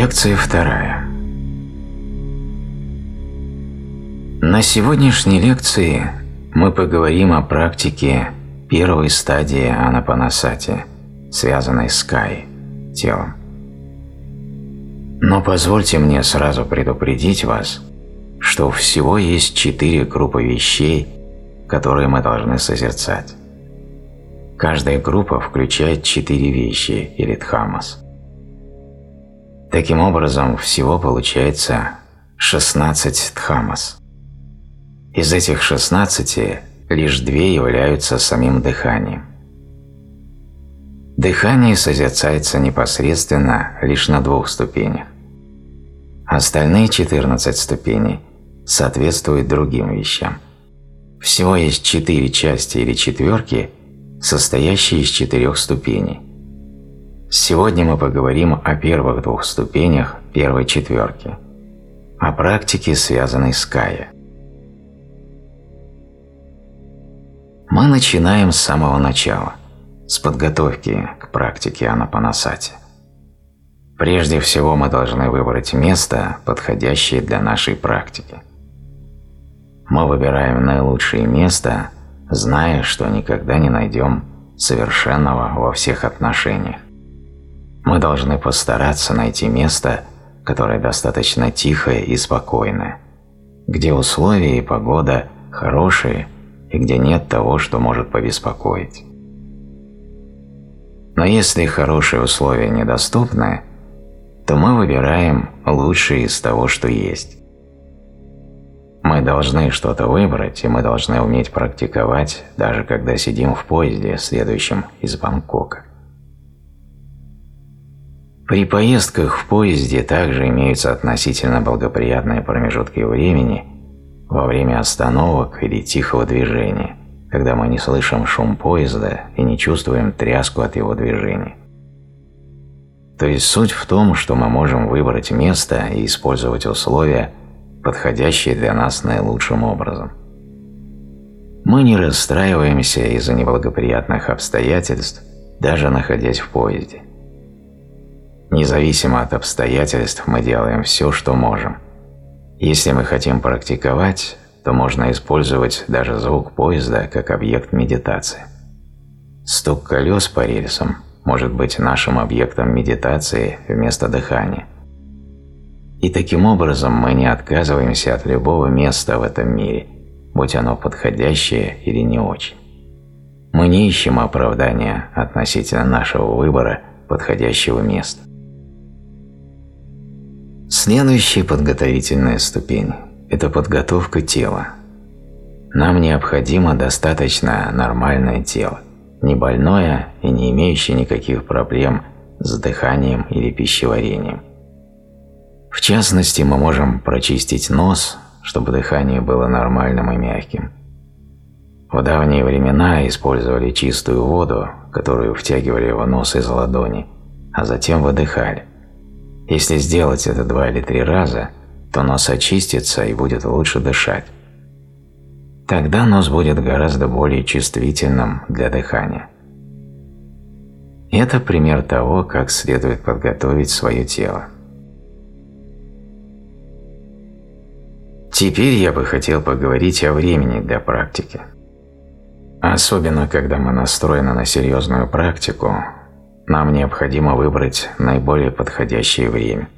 Лекция вторая. На сегодняшней лекции мы поговорим о практике первой стадии анапанасати, связанной с кай, телом. Но позвольте мне сразу предупредить вас, что всего есть четыре группы вещей, которые мы должны созерцать. Каждая группа включает четыре вещи или дхамас. Таким образом, всего получается 16 дхамас. Из этих 16 лишь две являются самим дыханием. Дыхание созерцается непосредственно лишь на двух ступенях. Остальные 14 ступеней соответствуют другим вещам. Всего есть четыре части или четверки, состоящие из четырех ступеней. Сегодня мы поговорим о первых двух ступенях первой четверки, о практике, связанной с кая. Мы начинаем с самого начала – с подготовки к практике анапанасати. Прежде всего мы должны выбрать место, подходящее для нашей практики. Мы выбираем наилучшее место, зная, что никогда не найдем совершенного во всех отношениях. Мы должны постараться найти место, которое достаточно тихое и спокойное, где условия и погода хорошие и где нет того, что может побеспокоить. Но если хорошие условия недоступны, то мы выбираем лучшее из того, что есть. Мы должны что-то выбрать, и мы должны уметь практиковать, даже когда сидим в поезде, следующем из Бангкока. При поездках в поезде также имеются относительно благоприятные промежутки времени во время остановок или тихого движения, когда мы не слышим шум поезда и не чувствуем тряску от его движения. То есть суть в том, что мы можем выбрать место и использовать условия, подходящие для нас наилучшим образом. Мы не расстраиваемся из-за неблагоприятных обстоятельств, даже находясь в поезде. Независимо от обстоятельств мы делаем все, что можем. Если мы хотим практиковать, то можно использовать даже звук поезда как объект медитации. Стук колес по рельсам может быть нашим объектом медитации вместо дыхания. И таким образом мы не отказываемся от любого места в этом мире, будь оно подходящее или не очень. Мы не ищем оправдания относительно нашего выбора подходящего места. Следующая подготовительная ступень это подготовка тела. Нам необходимо достаточно нормальное тело, не больное и не имеющее никаких проблем с дыханием или пищеварением. В частности, мы можем прочистить нос, чтобы дыхание было нормальным и мягким. В давние времена использовали чистую воду, которую втягивали в нос из ладони, а затем выдыхали. Если сделать это два или три раза – то нос очистится и будет лучше дышать. Тогда нос будет гораздо более чувствительным для дыхания. Это пример того, как следует подготовить свое тело. Теперь я бы хотел поговорить о времени для практики. Особенно, когда мы настроены на серьезную практику, нам необходимо выбрать наиболее подходящее время.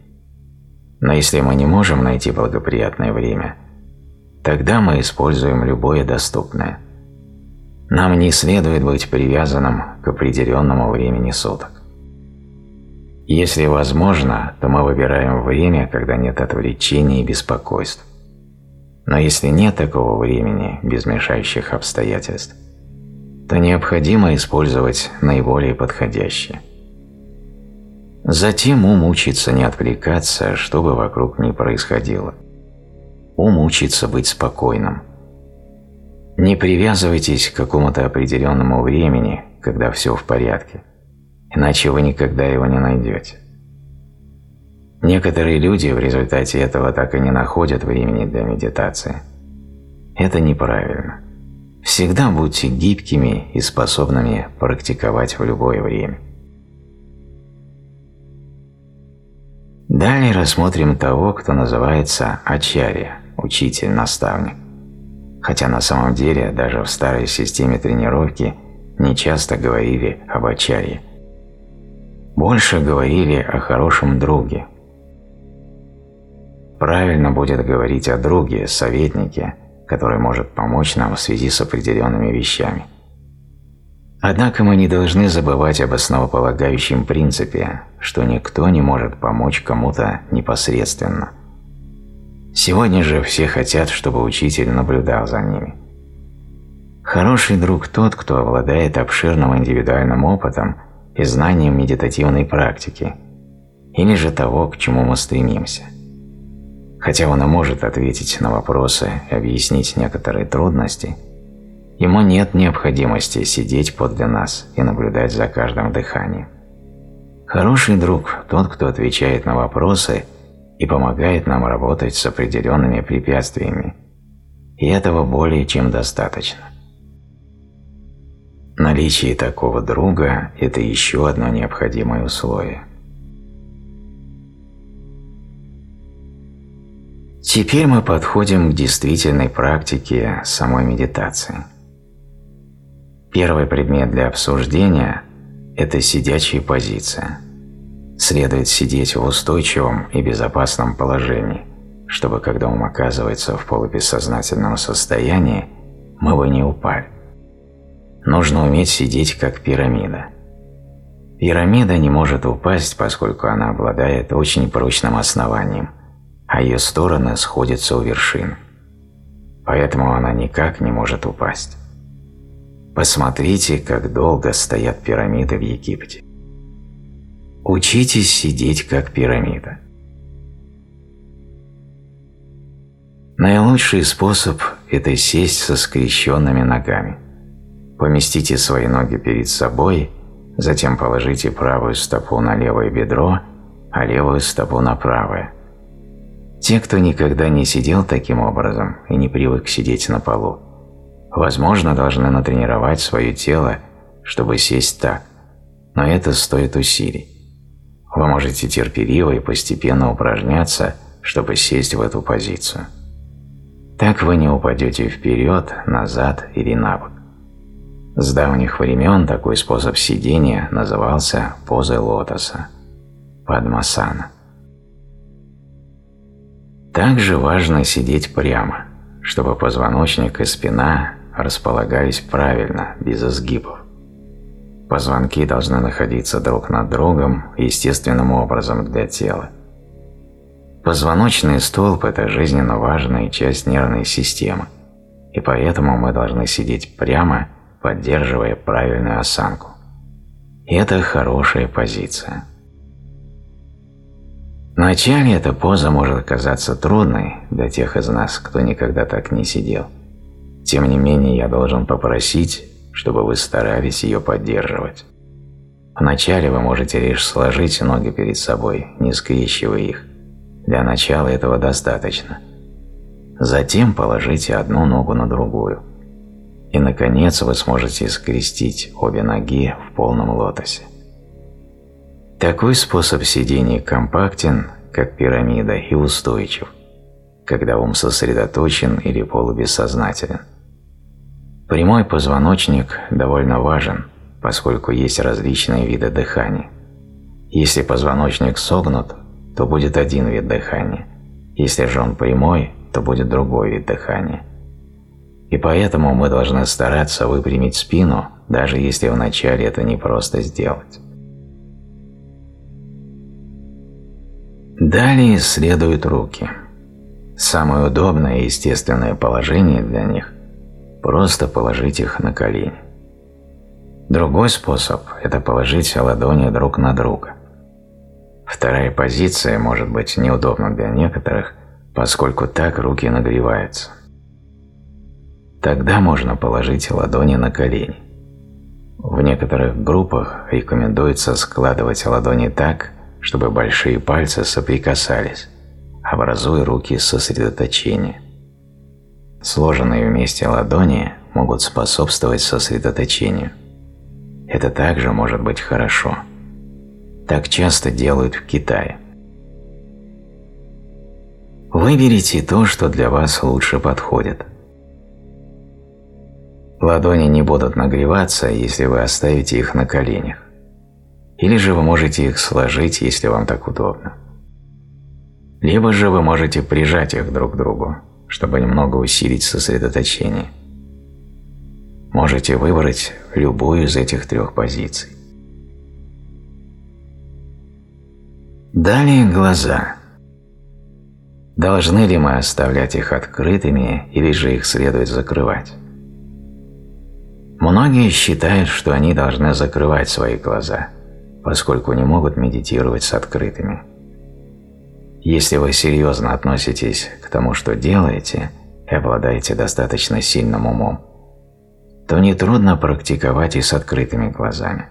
Но если мы не можем найти благоприятное время, тогда мы используем любое доступное. Нам не следует быть привязанным к определенному времени суток. Если возможно, то мы выбираем время, когда нет отвлечений и беспокойств. Но если нет такого времени без мешающих обстоятельств, то необходимо использовать наиболее подходящее. Затем ум учится не отвлекаться, что бы вокруг ни происходило. Ум учится быть спокойным. Не привязывайтесь к какому-то определенному времени, когда все в порядке, иначе вы никогда его не найдете. Некоторые люди в результате этого так и не находят времени для медитации. Это неправильно. Всегда будьте гибкими и способными практиковать в любое время. Далее рассмотрим того, кто называется ачарья, учитель, наставник. Хотя на самом деле даже в старой системе тренировки не часто говорили об ачарье. Больше говорили о хорошем друге. Правильно будет говорить о друге, советнике, который может помочь нам в связи с определенными вещами. Однако мы не должны забывать об основополагающем принципе, что никто не может помочь кому-то непосредственно. Сегодня же все хотят, чтобы учитель наблюдал за ними. Хороший друг тот, кто обладает обширным индивидуальным опытом и знанием медитативной практики, или же того, к чему мы стремимся. Хотя он и может ответить на вопросы и объяснить некоторые трудности – Ему нет необходимости сидеть подле нас и наблюдать за каждым дыханием. Хороший друг – тот, кто отвечает на вопросы и помогает нам работать с определенными препятствиями. И этого более чем достаточно. Наличие такого друга – это еще одно необходимое условие. Теперь мы подходим к действительной практике самой медитации – Первый предмет для обсуждения – это сидячая позиция. Следует сидеть в устойчивом и безопасном положении, чтобы когда ум оказывается в полубессознательном состоянии, мы бы не упали. Нужно уметь сидеть как пирамида. Пирамида не может упасть, поскольку она обладает очень прочным основанием, а ее стороны сходятся у вершины. Поэтому она никак не может упасть. Посмотрите, как долго стоят пирамиды в Египте. Учитесь сидеть как пирамида. Наилучший способ – это сесть со скрещенными ногами. Поместите свои ноги перед собой, затем положите правую стопу на левое бедро, а левую стопу на правое. Те, кто никогда не сидел таким образом и не привык сидеть на полу, Возможно, должны натренировать свое тело, чтобы сесть так, но это стоит усилий. Вы можете терпеливо и постепенно упражняться, чтобы сесть в эту позицию. Так вы не упадете вперед, назад или на бок. С давних времен такой способ сидения назывался позой лотоса – падмасана. Также важно сидеть прямо, чтобы позвоночник и спина располагались правильно, без изгибов. Позвонки должны находиться друг над другом естественным образом для тела. Позвоночный столб – это жизненно важная часть нервной системы, и поэтому мы должны сидеть прямо, поддерживая правильную осанку. Это хорошая позиция. Вначале эта поза может казаться трудной для тех из нас, кто никогда так не сидел – тем не менее, я должен попросить, чтобы вы старались ее поддерживать. Вначале вы можете лишь сложить ноги перед собой, не скрещивая их. Для начала этого достаточно. Затем положите одну ногу на другую. И, наконец, вы сможете скрестить обе ноги в полном лотосе. Такой способ сидения компактен, как пирамида, и устойчив, когда ум сосредоточен или полубессознателен. Прямой позвоночник довольно важен, поскольку есть различные виды дыхания. Если позвоночник согнут, то будет один вид дыхания. Если же он прямой, то будет другой вид дыхания. И поэтому мы должны стараться выпрямить спину, даже если вначале это не просто сделать. Далее следуют руки. Самое удобное и естественное положение для них Просто положить их на колени. Другой способ – это положить ладони друг на друга. Вторая позиция может быть неудобна для некоторых, поскольку так руки нагреваются. Тогда можно положить ладони на колени. В некоторых группах рекомендуется складывать ладони так, чтобы большие пальцы соприкасались, образуя руки сосредоточения. Сложенные вместе ладони могут способствовать сосредоточению. Это также может быть хорошо. Так часто делают в Китае. Выберите то, что для вас лучше подходит. Ладони не будут нагреваться, если вы оставите их на коленях. Или же вы можете их сложить, если вам так удобно. Либо же вы можете прижать их друг к другу, чтобы немного усилить сосредоточение. Можете выбрать любую из этих трех позиций. Далее глаза. Должны ли мы оставлять их открытыми или же их следует закрывать? Многие считают, что они должны закрывать свои глаза, поскольку не могут медитировать с открытыми. Если вы серьезно относитесь к тому, что делаете, и обладаете достаточно сильным умом, то нетрудно практиковать и с открытыми глазами.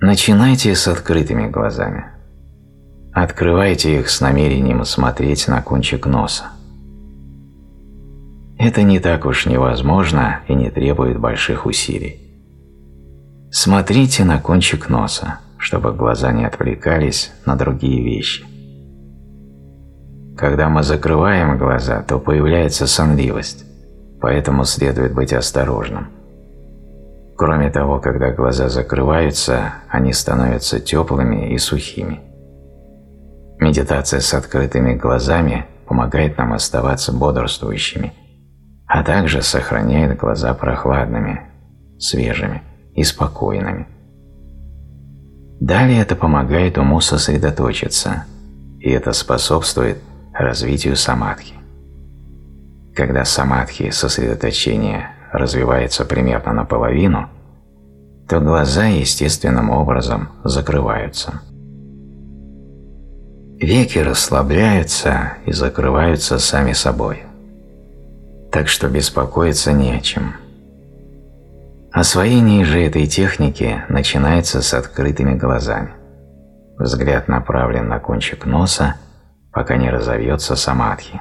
Начинайте с открытыми глазами. Открывайте их с намерением смотреть на кончик носа. Это не так уж невозможно и не требует больших усилий. Смотрите на кончик носа, чтобы глаза не отвлекались на другие вещи. Когда мы закрываем глаза, то появляется сонливость, поэтому следует быть осторожным. Кроме того, когда глаза закрываются, они становятся теплыми и сухими. Медитация с открытыми глазами помогает нам оставаться бодрствующими – а также сохраняет глаза прохладными, свежими и спокойными. Далее это помогает уму сосредоточиться, и это способствует развитию самадхи. Когда самадхи, сосредоточение, развивается примерно наполовину, то глаза естественным образом закрываются. Веки расслабляются и закрываются сами собой так что беспокоиться не о чем. Освоение же этой техники начинается с открытыми глазами. Взгляд направлен на кончик носа, пока не разовьется самадхи.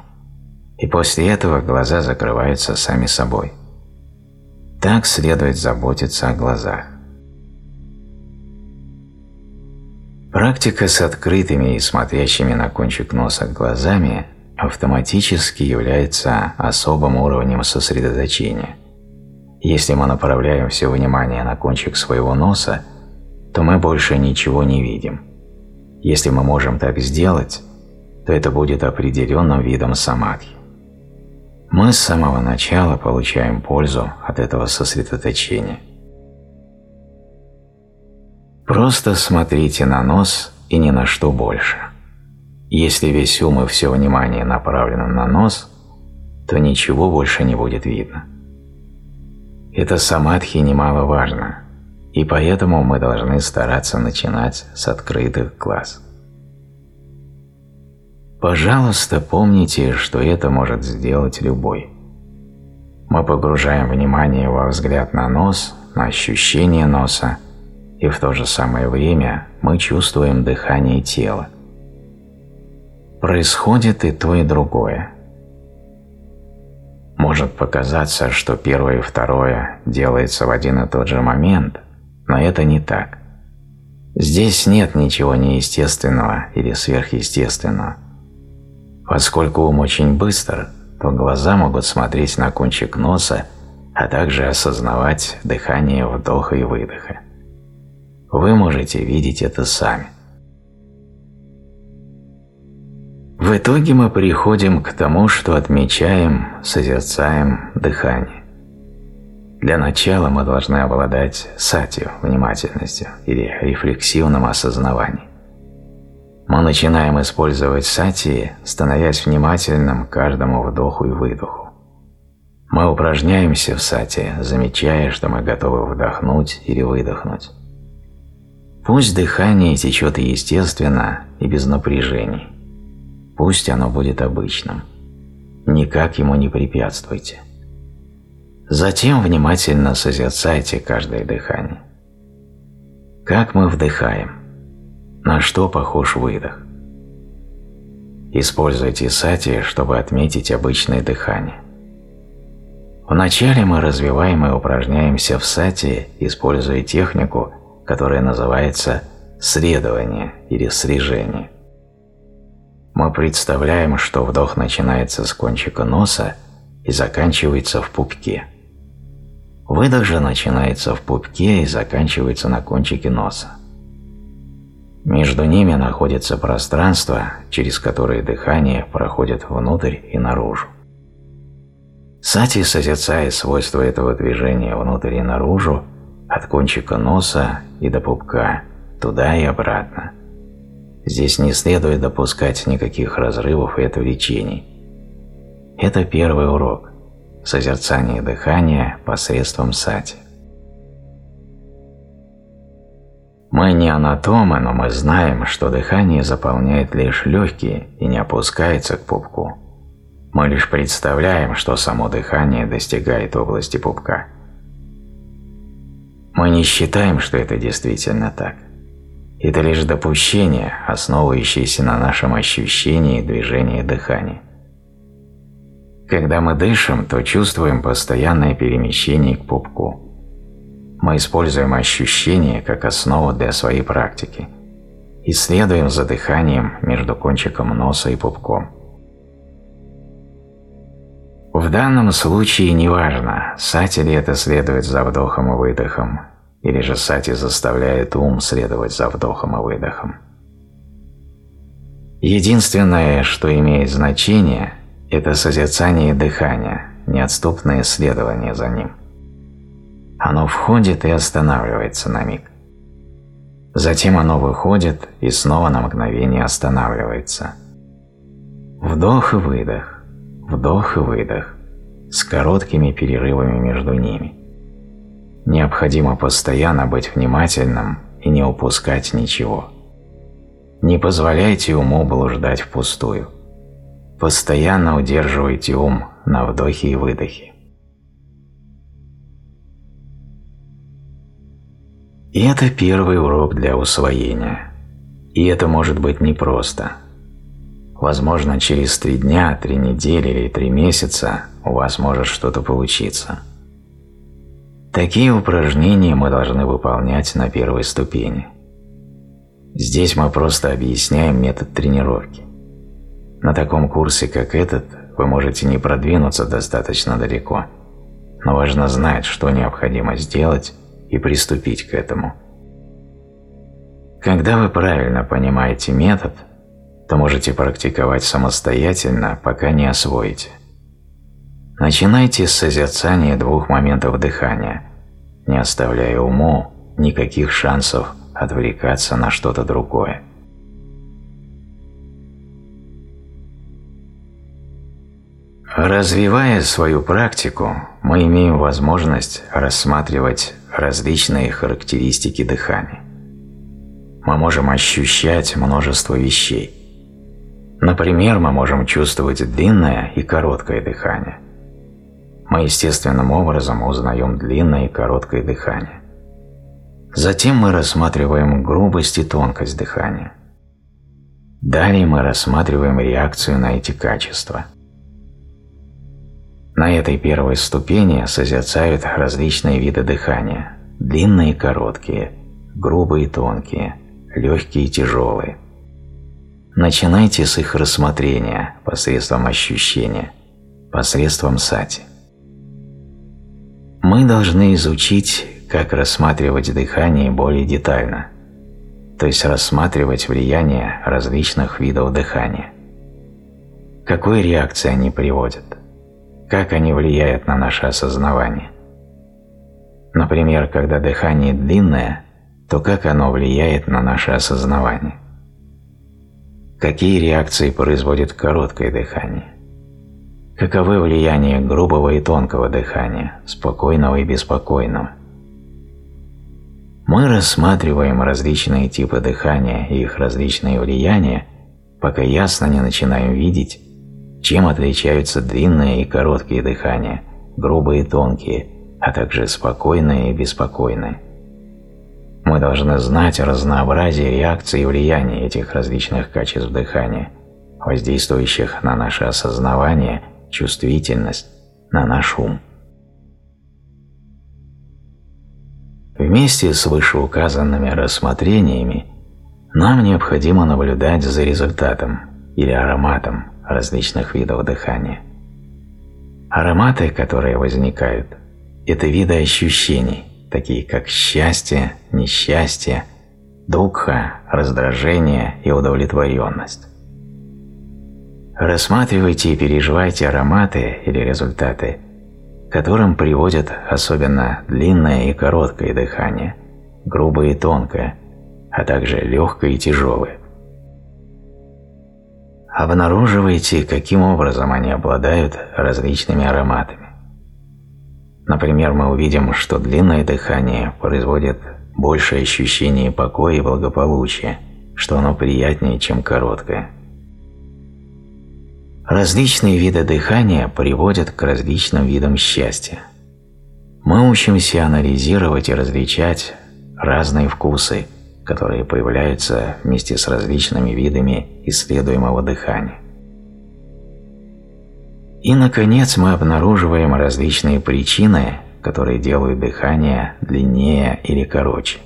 И после этого глаза закрываются сами собой. Так следует заботиться о глазах. Практика с открытыми и смотрящими на кончик носа глазами автоматически является особым уровнем сосредоточения. Если мы направляем все внимание на кончик своего носа, то мы больше ничего не видим. Если мы можем так сделать, то это будет определенным видом самадхи. Мы с самого начала получаем пользу от этого сосредоточения. Просто смотрите на нос и ни на что больше. Если весь ум и все внимание направлено на нос, то ничего больше не будет видно. Это самадхи немаловажно, и поэтому мы должны стараться начинать с открытых глаз. Пожалуйста, помните, что это может сделать любой. Мы погружаем внимание во взгляд на нос, на ощущение носа, и в то же самое время мы чувствуем дыхание тела происходит и то, и другое. Может показаться, что первое и второе делается в один и тот же момент, но это не так. Здесь нет ничего неестественного или сверхъестественного. Поскольку ум очень быстр, то глаза могут смотреть на кончик носа, а также осознавать дыхание вдоха и выдоха. Вы можете видеть это сами. В итоге мы приходим к тому, что отмечаем, созерцаем дыхание. Для начала мы должны обладать сатью, внимательностью или рефлексивным осознаванием. Мы начинаем использовать сати, становясь внимательным к каждому вдоху и выдоху. Мы упражняемся в сати, замечая, что мы готовы вдохнуть или выдохнуть. Пусть дыхание течет естественно и без напряжений. Пусть оно будет обычным. Никак ему не препятствуйте. Затем внимательно созерцайте каждое дыхание. Как мы вдыхаем? На что похож выдох? Используйте сати, чтобы отметить обычное дыхание. Вначале мы развиваем и упражняемся в сати, используя технику, которая называется следование или срежение. Мы представляем, что вдох начинается с кончика носа и заканчивается в пупке. Выдох же начинается в пупке и заканчивается на кончике носа. Между ними находится пространство, через которое дыхание проходит внутрь и наружу. Сати созерцает свойства этого движения внутрь и наружу, от кончика носа и до пупка, туда и обратно. Здесь не следует допускать никаких разрывов и отвлечений. Это первый урок – созерцание дыхания посредством сати. Мы не анатомы, но мы знаем, что дыхание заполняет лишь легкие и не опускается к пупку. Мы лишь представляем, что само дыхание достигает области пупка. Мы не считаем, что это действительно так. Это лишь допущение, основывающееся на нашем ощущении движения дыхания. Когда мы дышим, то чувствуем постоянное перемещение к пупку. Мы используем ощущение как основу для своей практики и следуем за дыханием между кончиком носа и пупком. В данном случае неважно, сати ли это следует за вдохом и выдохом, или же сати заставляет ум следовать за вдохом и выдохом. Единственное, что имеет значение, это созерцание дыхания, неотступное следование за ним. Оно входит и останавливается на миг. Затем оно выходит и снова на мгновение останавливается. Вдох и выдох, вдох и выдох, с короткими перерывами между ними. Необходимо постоянно быть внимательным и не упускать ничего. Не позволяйте уму блуждать впустую. Постоянно удерживайте ум на вдохе и выдохе. И это первый урок для усвоения. И это может быть непросто. Возможно, через три дня, три недели или три месяца у вас может что-то получиться – Такие упражнения мы должны выполнять на первой ступени. Здесь мы просто объясняем метод тренировки. На таком курсе, как этот, вы можете не продвинуться достаточно далеко, но важно знать, что необходимо сделать и приступить к этому. Когда вы правильно понимаете метод, то можете практиковать самостоятельно, пока не освоите. Начинайте с созерцания двух моментов дыхания, не оставляя уму никаких шансов отвлекаться на что-то другое. Развивая свою практику, мы имеем возможность рассматривать различные характеристики дыхания. Мы можем ощущать множество вещей. Например, мы можем чувствовать длинное и короткое дыхание – мы естественным образом узнаем длинное и короткое дыхание. Затем мы рассматриваем грубость и тонкость дыхания. Далее мы рассматриваем реакцию на эти качества. На этой первой ступени созерцают различные виды дыхания – длинные и короткие, грубые и тонкие, легкие и тяжелые. Начинайте с их рассмотрения посредством ощущения, посредством сати. Мы должны изучить, как рассматривать дыхание более детально, то есть рассматривать влияние различных видов дыхания. Какой реакции они приводят? Как они влияют на наше осознавание? Например, когда дыхание длинное, то как оно влияет на наше осознавание? Какие реакции производит короткое дыхание? Каковы влияния грубого и тонкого дыхания, спокойного и беспокойного? Мы рассматриваем различные типы дыхания и их различные влияния, пока ясно не начинаем видеть, чем отличаются длинные и короткие дыхания, грубые и тонкие, а также спокойные и беспокойные. Мы должны знать разнообразие реакций и влияния этих различных качеств дыхания, воздействующих на наше осознавание – чувствительность на наш ум. Вместе с вышеуказанными рассмотрениями нам необходимо наблюдать за результатом, или ароматам различных видов дыхания. Ароматы, которые возникают, это виды ощущений, такие как счастье, несчастье, духа, раздражение и удовлетворенность. Рассматривайте и переживайте ароматы или результаты, которым приводят особенно длинное и короткое дыхание, грубое и тонкое, а также легкое и тяжелое. Обнаруживайте, каким образом они обладают различными ароматами. Например, мы увидим, что длинное дыхание производит большее ощущение покоя и благополучия, что оно приятнее, чем короткое. Различные виды дыхания приводят к различным видам счастья. Мы учимся анализировать и различать разные вкусы, которые появляются вместе с различными видами исследуемого дыхания. И, наконец, мы обнаруживаем различные причины, которые делают дыхание длиннее или короче.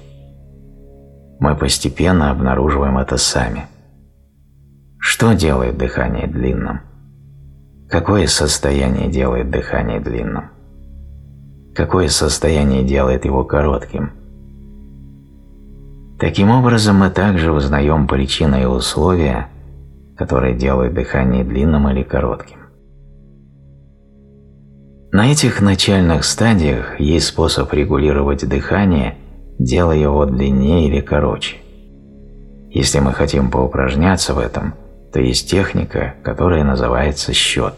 Мы постепенно обнаруживаем это сами. Что делает дыхание длинным? Какое состояние делает дыхание длинным? Какое состояние делает его коротким? Таким образом, мы также узнаем причины и условия, которые делают дыхание длинным или коротким. На этих начальных стадиях есть способ регулировать дыхание, делая его длиннее или короче. Если мы хотим поупражняться в этом, то есть техника, которая называется счет.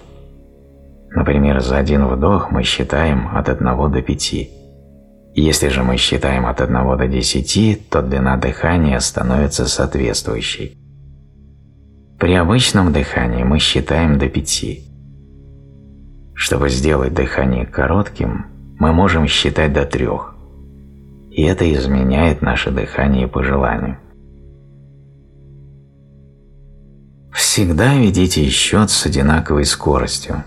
Например, за один вдох мы считаем от 1 до 5 если же мы считаем от 1 до 10, то длина дыхания становится соответствующей. При обычном дыхании мы считаем до 5. Чтобы сделать дыхание коротким, мы можем считать до 3. И это изменяет наше дыхание по желанию. Всегда ведите счет с одинаковой скоростью,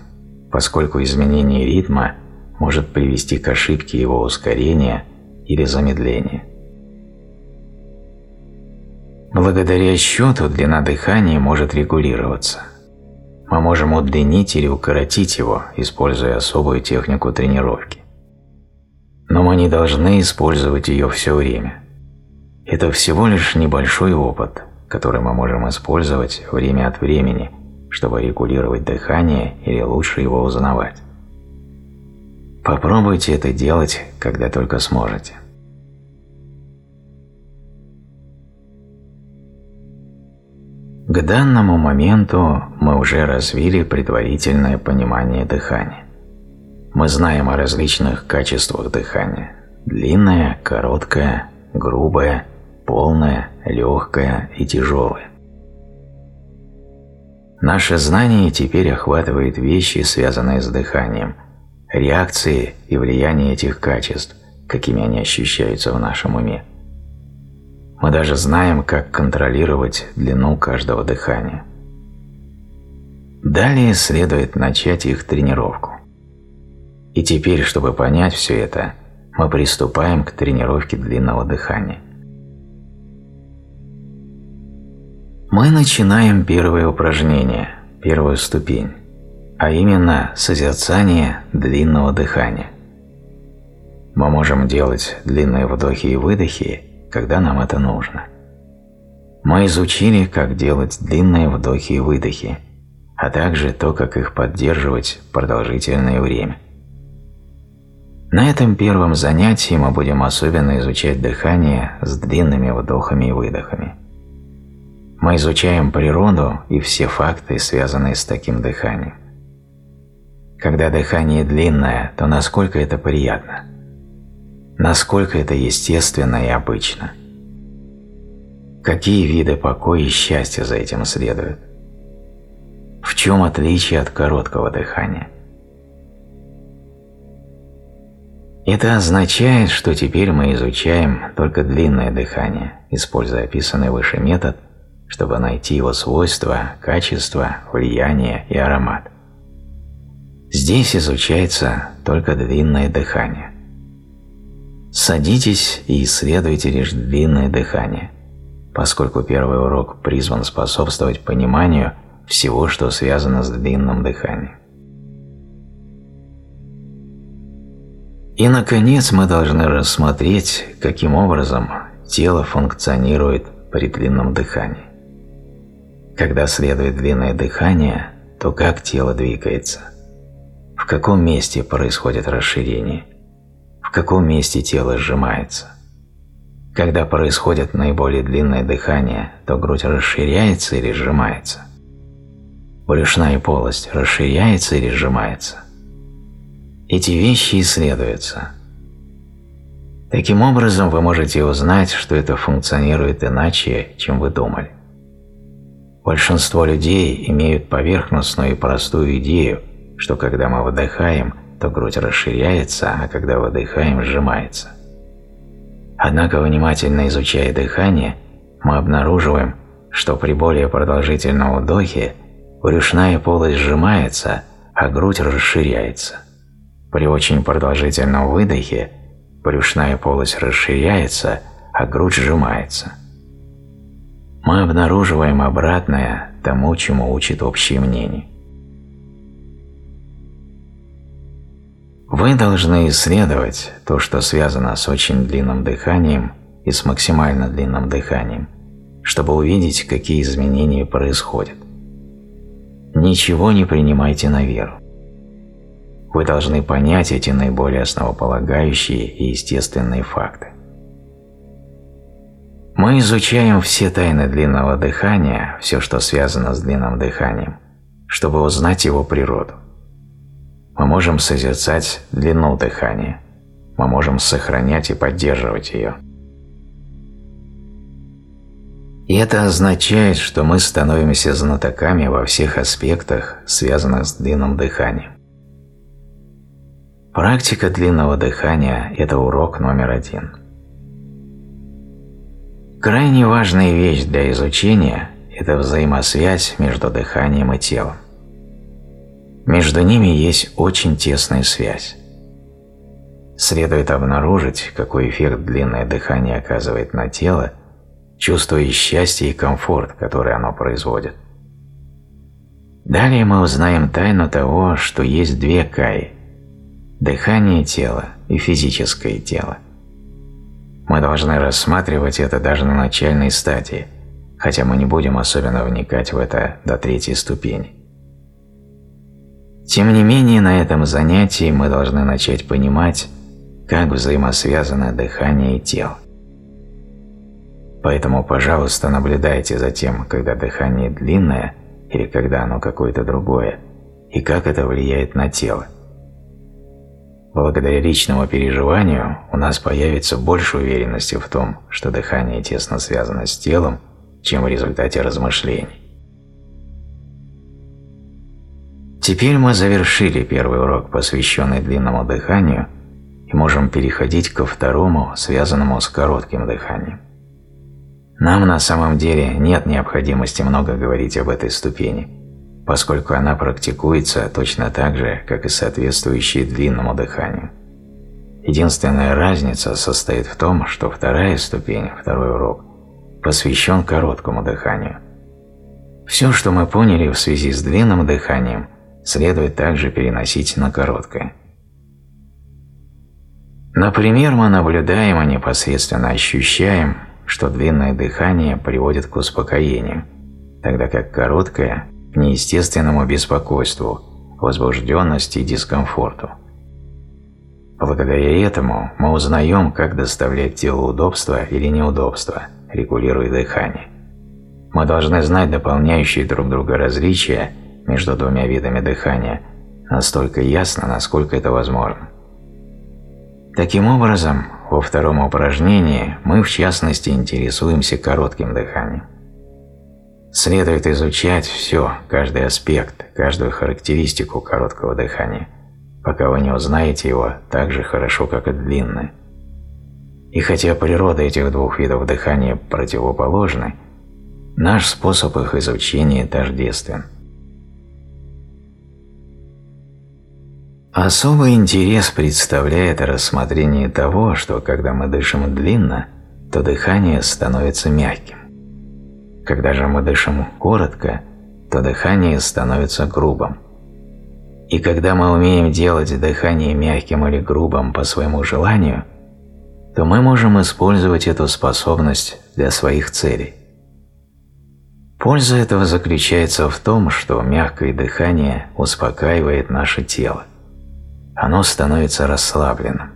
поскольку изменение ритма – может привести к ошибке его ускорения или замедления. Благодаря счету длина дыхания может регулироваться. Мы можем удлинить или укоротить его, используя особую технику тренировки. Но мы не должны использовать ее все время. Это всего лишь небольшой опыт, который мы можем использовать время от времени, чтобы регулировать дыхание или лучше его узнавать. Попробуйте это делать, когда только сможете. К данному моменту мы уже развили предварительное понимание дыхания. Мы знаем о различных качествах дыхания – длинное, короткое, грубое, полное, легкое и тяжелое. Наше знание теперь охватывает вещи, связанные с дыханием – реакции и влияние этих качеств, какими они ощущаются в нашем уме. Мы даже знаем, как контролировать длину каждого дыхания. Далее следует начать их тренировку. И теперь, чтобы понять все это, мы приступаем к тренировке длинного дыхания. Мы начинаем первое упражнение, первую ступень а именно созерцание длинного дыхания. Мы можем делать длинные вдохи и выдохи, когда нам это нужно. Мы изучили, как делать длинные вдохи и выдохи, а также то, как их поддерживать продолжительное время. На этом первом занятии мы будем особенно изучать дыхание с длинными вдохами и выдохами. Мы изучаем природу и все факты, связанные с таким дыханием. Когда дыхание длинное, то насколько это приятно? Насколько это естественно и обычно? Какие виды покоя и счастья за этим следуют? В чем отличие от короткого дыхания? Это означает, что теперь мы изучаем только длинное дыхание, используя описанный выше метод, чтобы найти его свойства, качество, влияние и аромат. Здесь изучается только длинное дыхание. Садитесь и исследуйте лишь длинное дыхание, поскольку первый урок призван способствовать пониманию всего, что связано с длинным дыханием. И, наконец, мы должны рассмотреть, каким образом тело функционирует при длинном дыхании. Когда следует длинное дыхание, то как тело двигается? В каком месте происходит расширение? В каком месте тело сжимается? Когда происходит наиболее длинное дыхание, то грудь расширяется или сжимается? Брюшная полость расширяется или сжимается? Эти вещи исследуются. Таким образом, вы можете узнать, что это функционирует иначе, чем вы думали. Большинство людей имеют поверхностную и простую идею, что когда мы выдыхаем, то грудь расширяется, а когда выдыхаем, сжимается. Однако, внимательно изучая дыхание, мы обнаруживаем, что при более продолжительном вдохе брюшная полость сжимается, а грудь расширяется. При очень продолжительном выдохе брюшная полость расширяется, а грудь сжимается. Мы обнаруживаем обратное тому, чему учит общее мнение. Вы должны исследовать то, что связано с очень длинным дыханием и с максимально длинным дыханием, чтобы увидеть, какие изменения происходят. Ничего не принимайте на веру. Вы должны понять эти наиболее основополагающие и естественные факты. Мы изучаем все тайны длинного дыхания, все, что связано с длинным дыханием, чтобы узнать его природу. Мы можем созерцать длину дыхания, мы можем сохранять и поддерживать ее. И это означает, что мы становимся знатоками во всех аспектах, связанных с длинным дыханием. Практика длинного дыхания – это урок номер один. Крайне важная вещь для изучения – это взаимосвязь между дыханием и телом. Между ними есть очень тесная связь. Следует обнаружить, какой эффект длинное дыхание оказывает на тело, чувствуя счастье и комфорт, который оно производит. Далее мы узнаем тайну того, что есть две каи дыхание тела и физическое тело. Мы должны рассматривать это даже на начальной стадии, хотя мы не будем особенно вникать в это до третьей ступени. Тем не менее, на этом занятии мы должны начать понимать, как взаимосвязано дыхание и тело. Поэтому, пожалуйста, наблюдайте за тем, когда дыхание длинное или когда оно какое-то другое, и как это влияет на тело. Благодаря личному переживанию у нас появится больше уверенности в том, что дыхание тесно связано с телом, чем в результате размышлений. Теперь мы завершили первый урок, посвященный длинному дыханию, и можем переходить ко второму, связанному с коротким дыханием. Нам на самом деле нет необходимости много говорить об этой ступени – поскольку она практикуется точно так же, как и соответствующие длинному дыханию. Единственная разница состоит в том, что вторая ступень, второй урок, посвящен короткому дыханию. Все, что мы поняли в связи с длинным дыханием, следует также переносить на короткое. Например, мы наблюдаем и непосредственно ощущаем, что длинное дыхание приводит к успокоению, тогда как короткое неестественному беспокойству, возбужденности и дискомфорту. Благодаря этому мы узнаем, как доставлять телу удобства или неудобства, регулируя дыхание. Мы должны знать дополняющие друг друга различия между двумя видами дыхания настолько ясно, насколько это возможно. Таким образом, во втором упражнении мы в частности интересуемся коротким дыханием. Следует изучать все, каждый аспект, каждую характеристику короткого дыхания, пока вы не узнаете его так же хорошо, как и длинное. И хотя природа этих двух видов дыхания противоположны, наш способ их изучения тождествен. Особый интерес представляет рассмотрение того, что когда мы дышим длинно, то дыхание становится мягким. Когда же мы дышим коротко, то дыхание становится грубым. И когда мы умеем делать дыхание мягким или грубым по своему желанию, то мы можем использовать эту способность для своих целей. Польза этого заключается в том, что мягкое дыхание успокаивает наше тело. Оно становится расслабленным.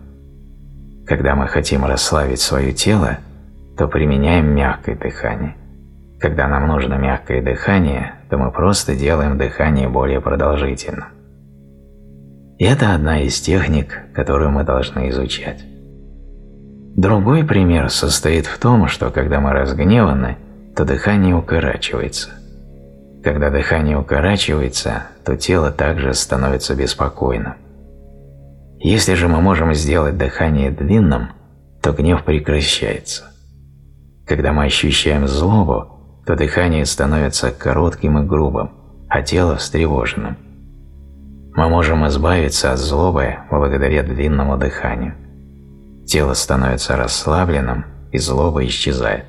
Когда мы хотим расслабить свое тело, то применяем мягкое дыхание. Когда нам нужно мягкое дыхание, то мы просто делаем дыхание более продолжительным. И это одна из техник, которую мы должны изучать. Другой пример состоит в том, что когда мы разгневаны, то дыхание укорачивается. Когда дыхание укорачивается, то тело также становится беспокойным. Если же мы можем сделать дыхание длинным, то гнев прекращается. Когда мы ощущаем злобу, то дыхание становится коротким и грубым, а тело встревоженным. Мы можем избавиться от злобы благодаря длинному дыханию. Тело становится расслабленным, и злоба исчезает.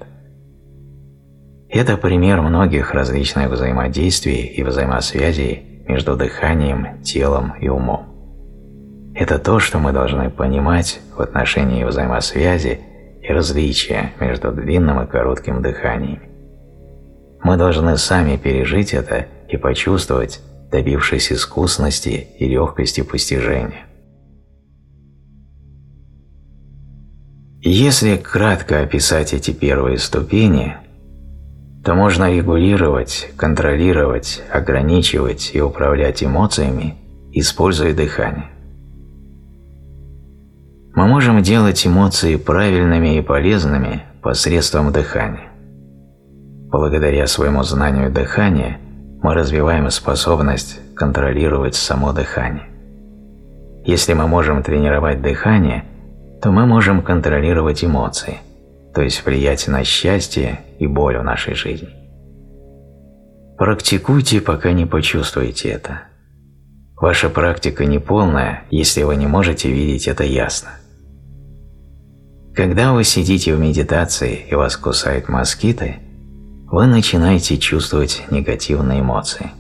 Это пример многих различных взаимодействий и взаимосвязей между дыханием, телом и умом. Это то, что мы должны понимать в отношении взаимосвязи и различия между длинным и коротким дыханиями. Мы должны сами пережить это и почувствовать, добившись искусности и легкости постижения. Если кратко описать эти первые ступени, то можно регулировать, контролировать, ограничивать и управлять эмоциями, используя дыхание. Мы можем делать эмоции правильными и полезными посредством дыхания. Благодаря своему знанию дыхания мы развиваем способность контролировать само дыхание. Если мы можем тренировать дыхание, то мы можем контролировать эмоции, то есть влиять на счастье и боль в нашей жизни. Практикуйте, пока не почувствуете это. Ваша практика не полная, если вы не можете видеть это ясно. Когда вы сидите в медитации и вас кусают москиты – вы начинаете чувствовать негативные эмоции.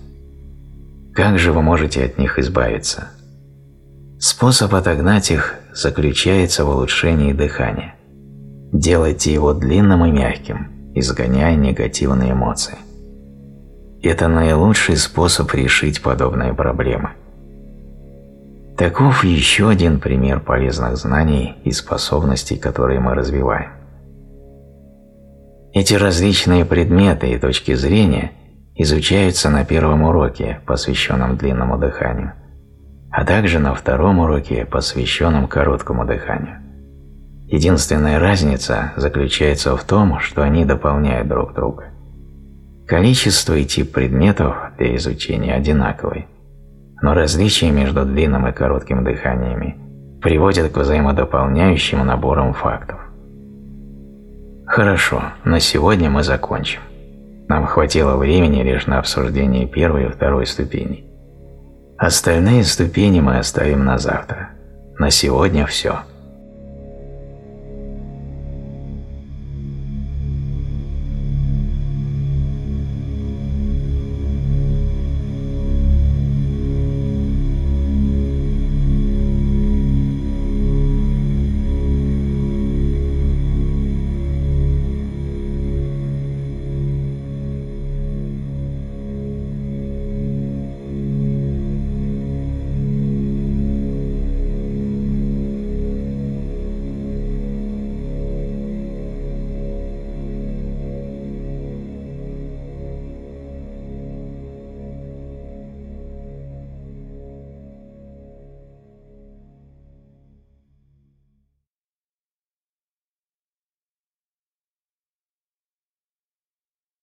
Как же вы можете от них избавиться? Способ отогнать их заключается в улучшении дыхания. Делайте его длинным и мягким, изгоняя негативные эмоции. Это наилучший способ решить подобные проблемы. Таков еще один пример полезных знаний и способностей, которые мы развиваем. Эти различные предметы и точки зрения изучаются на первом уроке, посвященном длинному дыханию, а также на втором уроке, посвященном короткому дыханию. Единственная разница заключается в том, что они дополняют друг друга. Количество и тип предметов для изучения одинаковые, но различия между длинным и коротким дыханиями приводят к взаимодополняющим наборам фактов. Хорошо, на сегодня мы закончим. Нам хватило времени лишь на обсуждение первой и второй ступеней. Остальные ступени мы оставим на завтра. На сегодня все.